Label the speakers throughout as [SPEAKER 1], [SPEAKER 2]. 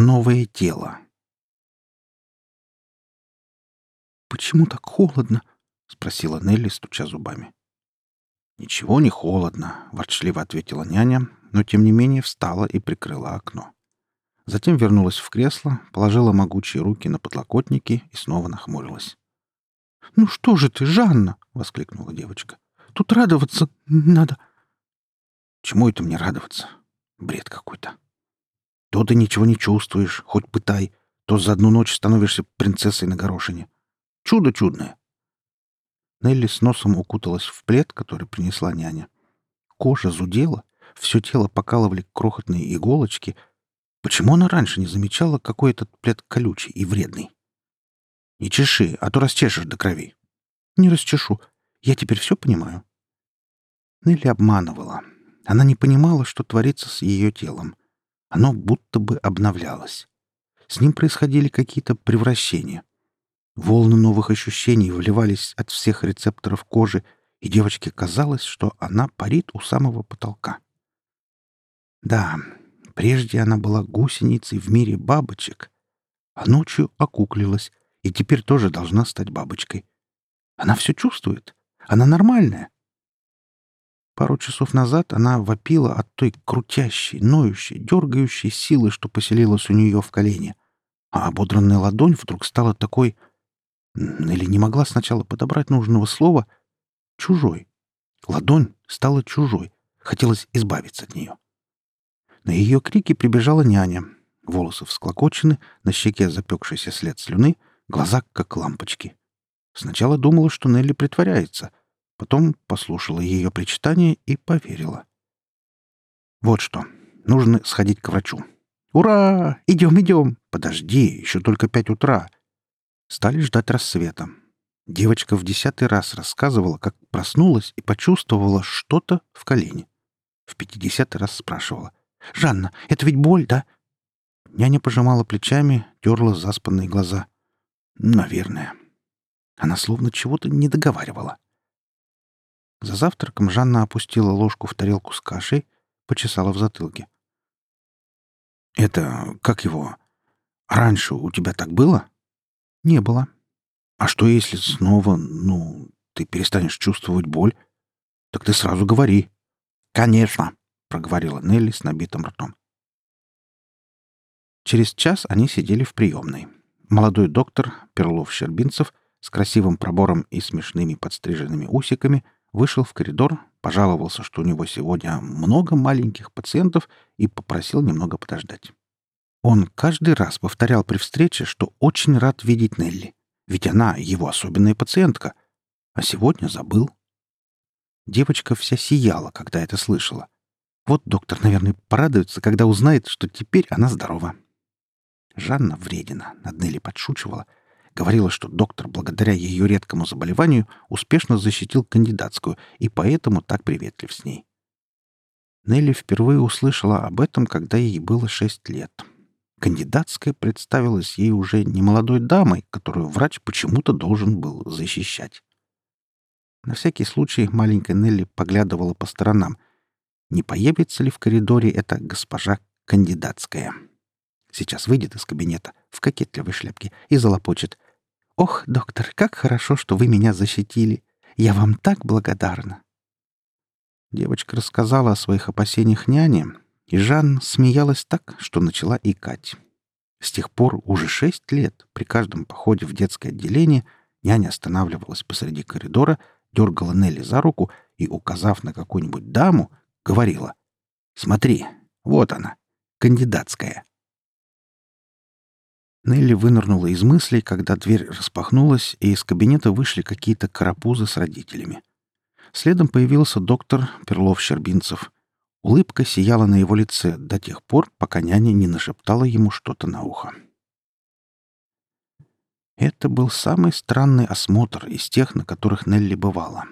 [SPEAKER 1] Новое тело.
[SPEAKER 2] «Почему так холодно?» — спросила Нелли, стуча зубами.
[SPEAKER 1] «Ничего не холодно», — ворчливо ответила няня, но тем не менее встала и прикрыла окно. Затем вернулась в кресло, положила могучие руки на подлокотники и снова нахмурилась.
[SPEAKER 2] «Ну что же ты, Жанна!» — воскликнула девочка. «Тут радоваться надо!»
[SPEAKER 1] «Чему это мне радоваться? Бред какой-то!» То ты ничего не чувствуешь, хоть пытай, то за одну ночь становишься принцессой на горошине. Чудо чудное.
[SPEAKER 2] Нелли с носом укуталась в плед, который принесла няня. Кожа зудела, все тело покалывали крохотные иголочки. Почему она раньше не замечала, какой этот плед колючий и вредный?
[SPEAKER 1] Не чеши, а то расчешешь до крови.
[SPEAKER 2] Не расчешу. Я теперь все понимаю. Нелли обманывала. Она не понимала, что творится с ее телом. Оно будто бы обновлялось. С ним происходили какие-то превращения. Волны новых ощущений вливались от всех рецепторов кожи, и девочке казалось, что она парит у самого потолка. Да, прежде она была гусеницей в мире бабочек, а ночью окуклилась и теперь тоже должна стать бабочкой. Она все чувствует. Она нормальная. Пару часов назад она вопила от той крутящей, ноющей, дергающей силы, что поселилась у нее в колене. А ободранная ладонь вдруг стала такой... Или не могла сначала подобрать нужного слова. Чужой. Ладонь стала чужой. Хотелось избавиться от нее. На ее крики прибежала няня. Волосы всклокочены, на щеке запекшийся след слюны, глаза как лампочки. Сначала думала, что Нелли притворяется, Потом послушала ее причитание и поверила. «Вот что. Нужно сходить к врачу». «Ура! Идем, идем!» «Подожди, еще только пять утра». Стали ждать рассвета. Девочка в десятый раз рассказывала, как проснулась и почувствовала что-то в колене. В пятидесятый раз спрашивала. «Жанна, это ведь боль, да?» Няня пожимала плечами, терла заспанные глаза. «Наверное». Она словно чего-то не договаривала. За завтраком Жанна опустила ложку в тарелку с кашей, почесала в затылке. «Это... как его? Раньше у тебя так было?» «Не было». «А что, если снова, ну, ты перестанешь чувствовать боль? Так ты сразу говори». «Конечно», — проговорила Нелли с набитым ртом. Через час они сидели в приемной. Молодой доктор Перлов-Щербинцев с красивым пробором и смешными подстриженными усиками — вышел в коридор, пожаловался, что у него сегодня много маленьких пациентов и попросил немного подождать. Он каждый раз повторял при встрече, что очень рад видеть Нелли, ведь она его особенная пациентка, а сегодня забыл. Девочка вся сияла, когда это слышала. Вот доктор, наверное, порадуется, когда узнает, что теперь она здорова. Жанна вредина, над Нелли подшучивала — Говорила, что доктор, благодаря ее редкому заболеванию, успешно защитил кандидатскую и поэтому так приветлив с ней. Нелли впервые услышала об этом, когда ей было шесть лет. Кандидатская представилась ей уже не молодой дамой, которую врач почему-то должен был защищать. На всякий случай маленькая Нелли поглядывала по сторонам. Не появится ли в коридоре эта госпожа кандидатская? Сейчас выйдет из кабинета в кокетливой шляпке и залопочет. «Ох, доктор, как хорошо, что вы меня защитили! Я вам так благодарна!» Девочка рассказала о своих опасениях няне, и Жан смеялась так, что начала икать. С тех пор уже шесть лет при каждом походе в детское отделение няня останавливалась посреди коридора, дергала Нелли за руку и, указав на какую-нибудь даму, говорила «Смотри, вот она, кандидатская». Нелли вынырнула из мыслей, когда дверь распахнулась, и из кабинета вышли какие-то карапузы с родителями. Следом появился доктор Перлов-Щербинцев. Улыбка сияла на его лице до тех пор, пока няня не нашептала ему что-то на ухо. Это был самый странный осмотр из тех, на которых Нелли бывала.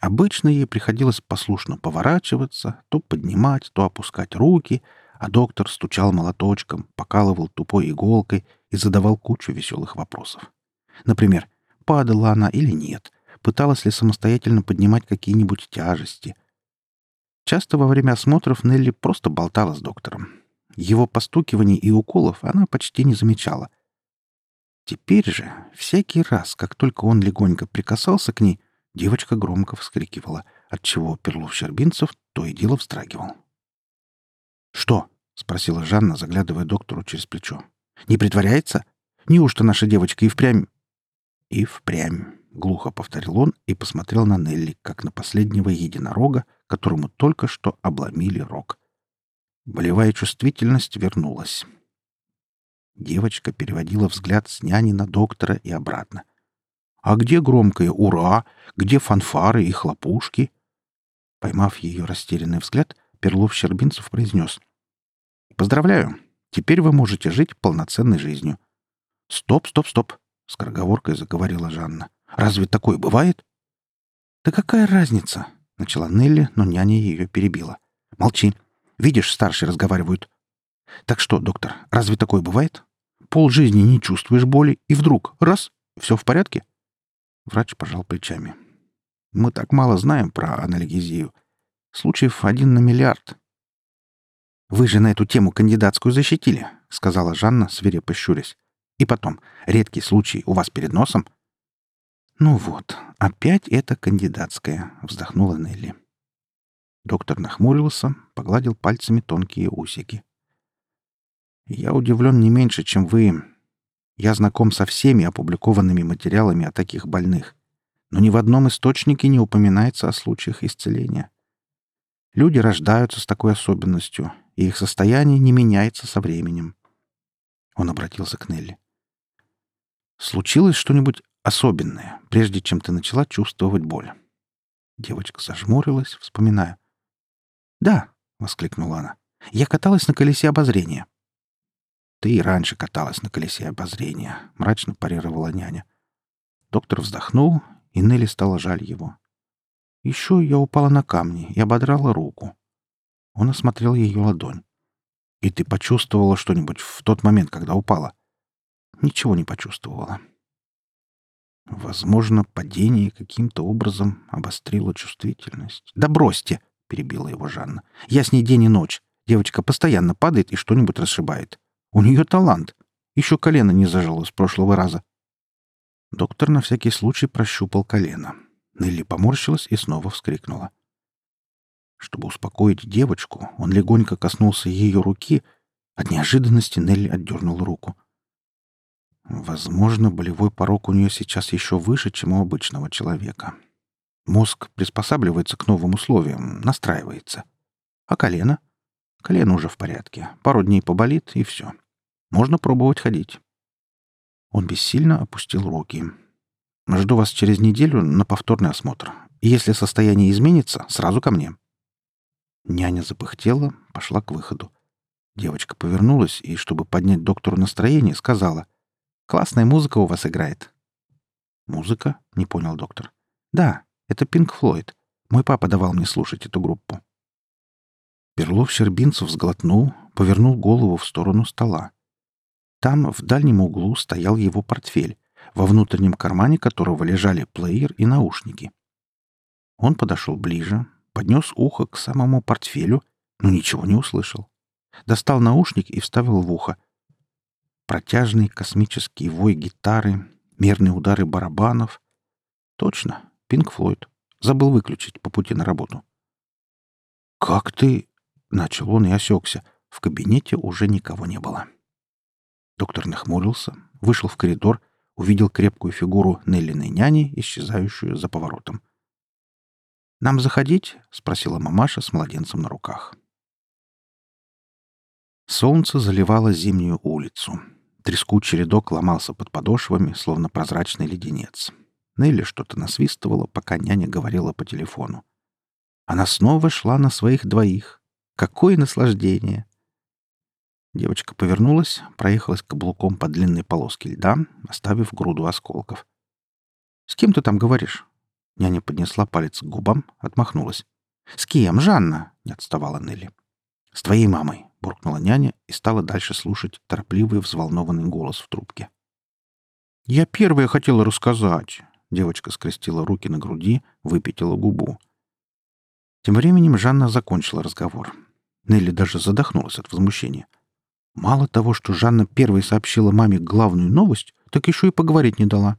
[SPEAKER 2] Обычно ей приходилось послушно поворачиваться, то поднимать, то опускать руки — а доктор стучал молоточком, покалывал тупой иголкой и задавал кучу веселых вопросов. Например, падала она или нет, пыталась ли самостоятельно поднимать какие-нибудь тяжести. Часто во время осмотров Нелли просто болтала с доктором. Его постукиваний и уколов она почти не замечала. Теперь же, всякий раз, как только он легонько прикасался к ней, девочка громко вскрикивала, отчего Перлов-Щербинцев то и дело вздрагивал. «Что?» — спросила Жанна, заглядывая доктору через плечо. «Не притворяется? Неужто наша девочка и впрямь...» «И впрямь», — глухо повторил он и посмотрел на Нелли, как на последнего единорога, которому только что обломили рог. Болевая чувствительность вернулась. Девочка переводила взгляд с няни на доктора и обратно. «А где громкое «Ура»? Где фанфары и хлопушки?» Поймав ее растерянный взгляд, Перлов-Щербинцев произнес. «Поздравляю! Теперь вы можете жить полноценной жизнью». «Стоп, стоп, стоп!» — скороговоркой заговорила Жанна. «Разве такое бывает?» «Да какая разница?» — начала Нелли, но няня ее перебила. «Молчи. Видишь, старшие разговаривают. Так что, доктор, разве такое бывает? Пол жизни не чувствуешь боли, и вдруг — раз — все в порядке?» Врач пожал плечами. «Мы так мало знаем про анальгезию. Случаев один на миллиард». «Вы же на эту тему кандидатскую защитили», — сказала Жанна, свирепо щурясь. «И потом, редкий случай у вас перед носом». «Ну вот, опять это кандидатская», — вздохнула Нелли. Доктор нахмурился, погладил пальцами тонкие усики. «Я удивлен не меньше, чем вы. Я знаком со всеми опубликованными материалами о таких больных, но ни в одном источнике не упоминается о случаях исцеления. Люди рождаются с такой особенностью, и их состояние не меняется со временем». Он обратился к Нелли. «Случилось что-нибудь особенное, прежде чем ты начала чувствовать боль?» Девочка зажмурилась, вспоминая. «Да», — воскликнула она, — «я каталась на колесе обозрения». «Ты и раньше каталась на колесе обозрения», — мрачно парировала няня. Доктор вздохнул, и Нелли стала жаль его. «Еще я упала на камни и ободрала руку». Он осмотрел ее ладонь. «И ты почувствовала что-нибудь в тот момент, когда упала?» «Ничего не почувствовала». Возможно, падение каким-то образом обострило чувствительность. «Да бросьте!» — перебила его Жанна. «Я с ней день и ночь. Девочка постоянно падает и что-нибудь расшибает. У нее талант. Еще колено не зажило с прошлого раза». Доктор на всякий случай прощупал колено. Нелли поморщилась и снова вскрикнула. Чтобы успокоить девочку, он легонько коснулся ее руки. От неожиданности Нелли отдернула руку. Возможно, болевой порог у нее сейчас еще выше, чем у обычного человека. Мозг приспосабливается к новым условиям, настраивается. А колено? Колено уже в порядке. Пару дней поболит, и все. Можно пробовать ходить. Он бессильно опустил руки. «Жду вас через неделю на повторный осмотр. Если состояние изменится, сразу ко мне». Няня запыхтела, пошла к выходу. Девочка повернулась и, чтобы поднять доктору настроение, сказала. «Классная музыка у вас играет». «Музыка?» — не понял доктор. «Да, это Пинк Флойд. Мой папа давал мне слушать эту группу. Перлов-Щербинцев сглотнул, повернул голову в сторону стола. Там, в дальнем углу, стоял его портфель, во внутреннем кармане которого лежали плеер и наушники. Он подошел ближе, поднес ухо к самому портфелю, но ничего не услышал. Достал наушник и вставил в ухо. Протяжный космический вой гитары, мерные удары барабанов. Точно, Пинк Флойд. Забыл выключить по пути на работу. «Как ты...» — начал он и осекся. В кабинете уже никого не было. Доктор нахмурился, вышел в коридор, увидел крепкую фигуру Неллиной няни, исчезающую за поворотом. «Нам заходить?» — спросила мамаша с младенцем на руках. Солнце заливало зимнюю улицу. Трескучий рядок ломался под подошвами, словно прозрачный леденец. Нелли что-то насвистывала, пока няня говорила по телефону. Она снова шла на своих двоих. Какое наслаждение! Девочка повернулась, проехалась каблуком по длинной полоске льда, оставив груду осколков. «С кем ты там говоришь?» Няня поднесла палец к губам, отмахнулась. «С кем, Жанна?» — не отставала Нелли. «С твоей мамой», — буркнула няня и стала дальше слушать торопливый взволнованный голос в трубке. «Я первая хотела рассказать», Девочка скрестила руки на груди, выпятила губу. Тем временем Жанна закончила разговор. Нелли даже задохнулась от возмущения. Мало того, что Жанна первой сообщила маме главную новость, так еще и поговорить не дала.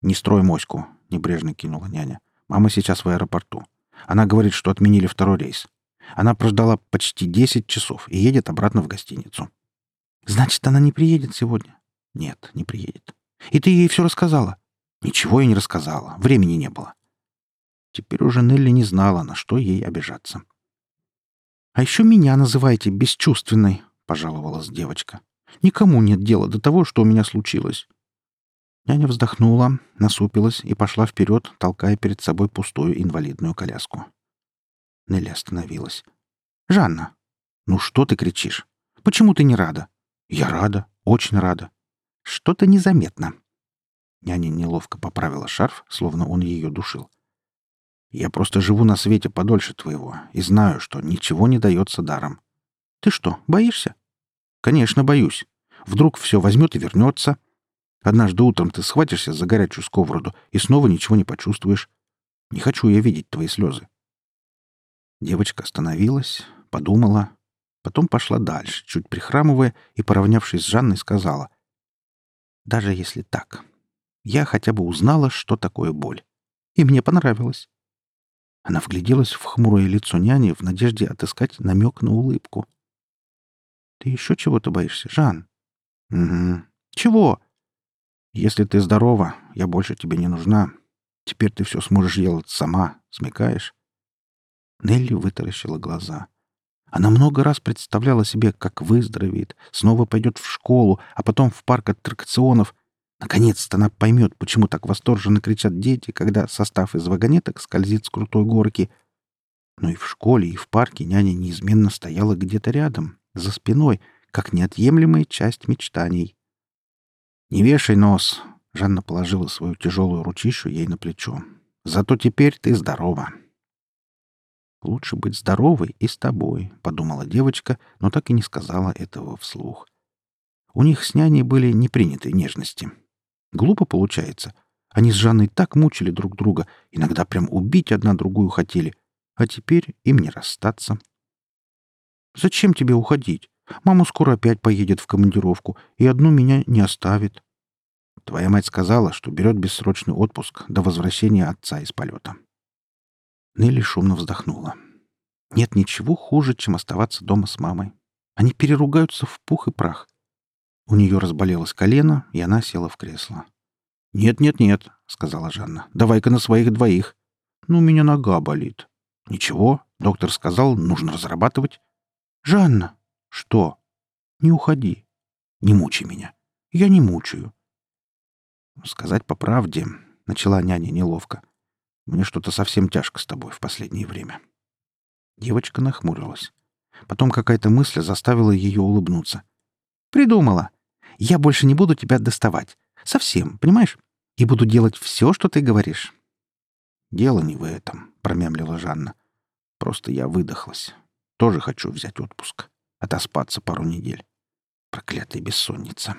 [SPEAKER 1] «Не строй моську», — небрежно кинула няня. «Мама сейчас в аэропорту. Она говорит, что отменили второй рейс. Она прождала почти 10 часов и едет обратно в гостиницу».
[SPEAKER 2] «Значит, она не приедет сегодня?»
[SPEAKER 1] «Нет, не приедет».
[SPEAKER 2] «И ты ей все рассказала?»
[SPEAKER 1] «Ничего я не рассказала. Времени не было». Теперь уже Нелли не знала, на что ей обижаться.
[SPEAKER 2] «А еще меня называете бесчувственной», — пожаловалась девочка. «Никому нет дела до того, что у меня случилось».
[SPEAKER 1] Няня вздохнула, насупилась и пошла вперед, толкая перед собой пустую инвалидную коляску. Нелли остановилась.
[SPEAKER 2] «Жанна!»
[SPEAKER 1] «Ну что ты кричишь?
[SPEAKER 2] Почему ты не рада?»
[SPEAKER 1] «Я рада, очень рада».
[SPEAKER 2] «Что-то незаметно».
[SPEAKER 1] Няня неловко поправила шарф, словно он ее душил. «Я просто живу на свете подольше твоего и знаю, что ничего не дается даром.
[SPEAKER 2] Ты что, боишься?
[SPEAKER 1] Конечно, боюсь. Вдруг все возьмет и вернется. Однажды утром ты схватишься за горячую сковороду и снова ничего не почувствуешь. Не хочу я видеть твои слезы. Девочка остановилась, подумала, потом пошла дальше, чуть прихрамывая и, поравнявшись с Жанной, сказала. «Даже если так, я хотя бы узнала, что такое боль. И мне понравилось». Она вгляделась в хмурое лицо няни в надежде отыскать намек на улыбку.
[SPEAKER 2] Ты еще чего-то боишься, Жан?
[SPEAKER 1] Угу.
[SPEAKER 2] Чего?
[SPEAKER 1] Если ты здорова, я больше тебе не нужна. Теперь ты все сможешь делать сама, смекаешь?
[SPEAKER 2] Нелли вытаращила глаза. Она много раз представляла себе, как выздоровеет, снова пойдет в школу, а потом в парк аттракционов. Наконец-то она поймет, почему так восторженно кричат дети, когда состав из вагонеток скользит с крутой горки. Но и в школе, и в парке няня неизменно стояла где-то рядом, за спиной, как неотъемлемая часть мечтаний.
[SPEAKER 1] «Не вешай нос!» — Жанна положила свою тяжелую ручищу ей на плечо. «Зато теперь ты здорова!» «Лучше быть здоровой и с тобой», — подумала девочка, но так и не сказала этого вслух. У них с няней были непринятые нежности. Глупо получается. Они с Жанной так мучили друг друга, иногда прям убить одна другую хотели, а теперь им не расстаться.
[SPEAKER 2] Зачем тебе уходить? Мама скоро опять поедет в командировку, и одну меня не оставит.
[SPEAKER 1] Твоя мать сказала, что берет бессрочный отпуск до возвращения отца из полета.
[SPEAKER 2] Нелли шумно вздохнула. Нет ничего хуже, чем оставаться дома с мамой. Они переругаются в пух и прах. У нее разболелось колено, и она села в кресло.
[SPEAKER 1] «Нет-нет-нет», — сказала Жанна, — «давай-ка на своих двоих».
[SPEAKER 2] «Ну, у меня нога болит».
[SPEAKER 1] «Ничего», — доктор сказал, — «нужно разрабатывать».
[SPEAKER 2] «Жанна!»
[SPEAKER 1] «Что?»
[SPEAKER 2] «Не уходи.
[SPEAKER 1] Не мучай меня».
[SPEAKER 2] «Я не мучаю».
[SPEAKER 1] «Сказать по правде», — начала няня неловко. «Мне что-то совсем тяжко с тобой в последнее время». Девочка нахмурилась. Потом какая-то мысль заставила ее улыбнуться.
[SPEAKER 2] «Придумала. Я больше не буду тебя доставать. Совсем, понимаешь? И буду делать все, что ты говоришь».
[SPEAKER 1] «Дело не в этом», — промямлила Жанна. «Просто я выдохлась. Тоже хочу взять отпуск. Отоспаться пару недель. Проклятая бессонница.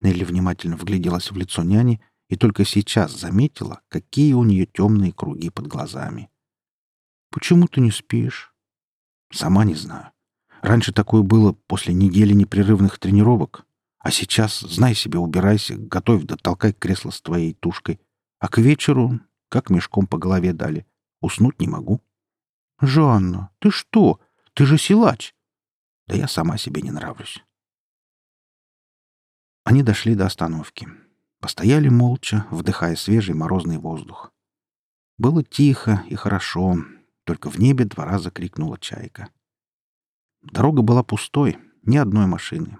[SPEAKER 1] Нелли внимательно вгляделась в лицо няни и только сейчас заметила, какие у нее темные круги под глазами.
[SPEAKER 2] «Почему ты не спишь?»
[SPEAKER 1] «Сама не знаю. Раньше такое было после недели непрерывных тренировок. А сейчас, знай себе, убирайся, готовь да толкай кресло с твоей тушкой. А к вечеру, как мешком по голове дали, уснуть не могу».
[SPEAKER 2] «Жанна, ты что? Ты же силач!»
[SPEAKER 1] «Да я сама себе не нравлюсь». Они дошли до остановки. Постояли молча, вдыхая свежий морозный воздух. Было тихо и хорошо, только в небе два раза крикнула чайка. Дорога была пустой, ни одной машины.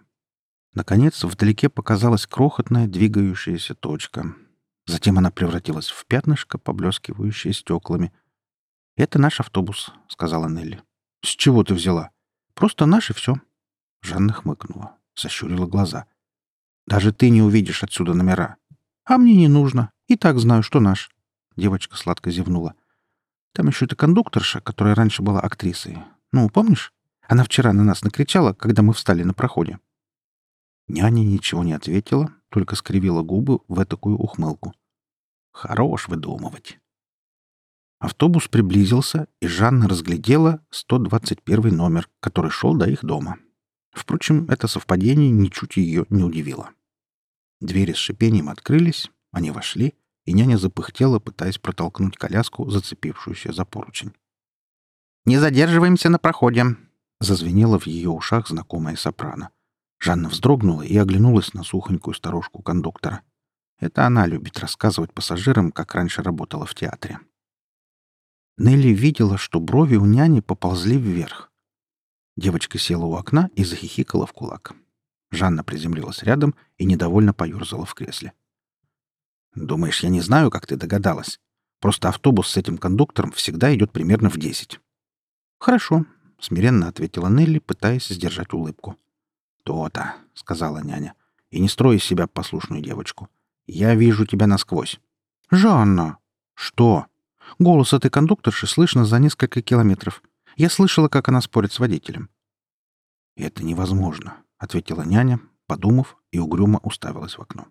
[SPEAKER 1] Наконец, вдалеке показалась крохотная двигающаяся точка. Затем она превратилась в пятнышко, поблескивающее стеклами — «Это наш автобус», — сказала Нелли.
[SPEAKER 2] «С чего ты взяла?»
[SPEAKER 1] «Просто наш и все». Жанна хмыкнула, сощурила глаза. «Даже ты не увидишь отсюда номера».
[SPEAKER 2] «А мне не нужно. И так знаю, что наш».
[SPEAKER 1] Девочка сладко зевнула. «Там еще эта кондукторша, которая раньше была актрисой. Ну, помнишь? Она вчера на нас накричала, когда мы встали на проходе». Няня ничего не ответила, только скривила губы в такую ухмылку. «Хорош выдумывать». Автобус приблизился, и Жанна разглядела 121 номер, который шел до их дома. Впрочем, это совпадение ничуть ее не удивило. Двери с шипением открылись, они вошли, и няня запыхтела, пытаясь протолкнуть коляску, зацепившуюся за поручень. «Не задерживаемся на проходе!» — зазвенело в ее ушах знакомая сопрано. Жанна вздрогнула и оглянулась на сухонькую старушку кондуктора. Это она любит рассказывать пассажирам, как раньше работала в театре. Нелли видела, что брови у няни поползли вверх. Девочка села у окна и захихикала в кулак. Жанна приземлилась рядом и недовольно поерзала в кресле. «Думаешь, я не знаю, как ты догадалась? Просто автобус с этим кондуктором всегда идет примерно в десять». «Хорошо», — смиренно ответила Нелли, пытаясь сдержать улыбку. «То-то», — сказала няня. «И не строй из себя послушную девочку. Я вижу тебя насквозь». «Жанна!» «Что?» «Голос этой кондукторши слышно за несколько километров. Я слышала, как она спорит с водителем». «Это невозможно», — ответила няня, подумав, и угрюмо уставилась в окно.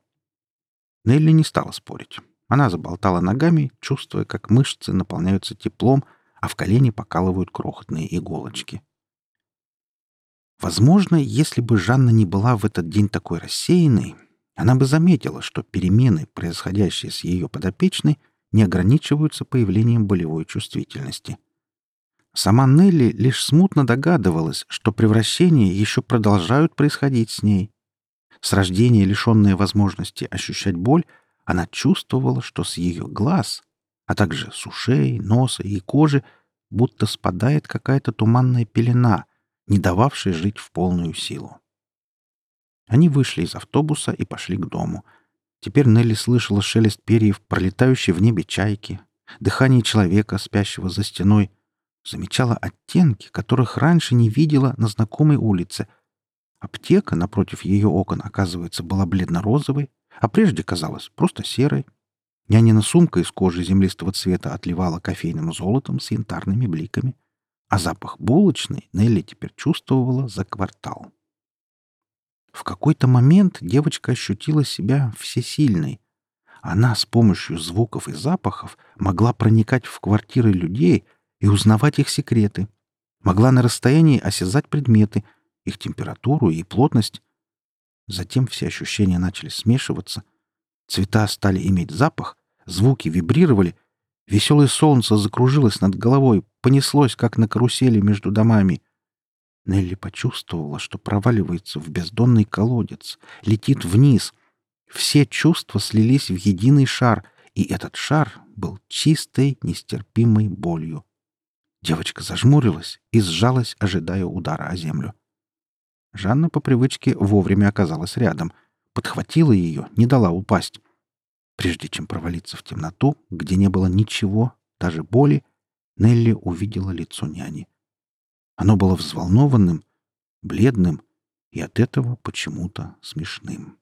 [SPEAKER 1] Нелли не стала спорить. Она заболтала ногами, чувствуя, как мышцы наполняются теплом, а в колени покалывают крохотные иголочки. Возможно, если бы Жанна не была в этот день такой рассеянной, она бы заметила, что перемены, происходящие с ее подопечной, не ограничиваются появлением болевой чувствительности. Сама Нелли лишь смутно догадывалась, что превращения еще продолжают происходить с ней. С рождения, лишенная возможности ощущать боль, она чувствовала, что с ее глаз, а также с ушей, носа и кожи, будто спадает какая-то туманная пелена, не дававшая жить в полную силу. Они вышли из автобуса и пошли к дому. Теперь Нелли слышала шелест перьев, пролетающей в небе чайки, дыхание человека, спящего за стеной, замечала оттенки, которых раньше не видела на знакомой улице. Аптека напротив ее окон, оказывается, была бледно-розовой, а прежде казалась просто серой. Нянина сумка из кожи землистого цвета отливала кофейным золотом с янтарными бликами, а запах булочной Нелли теперь чувствовала за квартал. В какой-то момент девочка ощутила себя всесильной. Она с помощью звуков и запахов могла проникать в квартиры людей и узнавать их секреты. Могла на расстоянии осязать предметы, их температуру и плотность. Затем все ощущения начали смешиваться. Цвета стали иметь запах, звуки вибрировали, веселое солнце закружилось над головой, понеслось, как на карусели между домами — Нелли почувствовала, что проваливается в бездонный колодец, летит вниз. Все чувства слились в единый шар, и этот шар был чистой, нестерпимой болью. Девочка зажмурилась и сжалась, ожидая удара о землю. Жанна по привычке вовремя оказалась рядом, подхватила ее, не дала упасть. Прежде чем провалиться в темноту, где не было ничего, даже боли, Нелли увидела лицо няни. Оно было взволнованным, бледным и от этого почему-то смешным.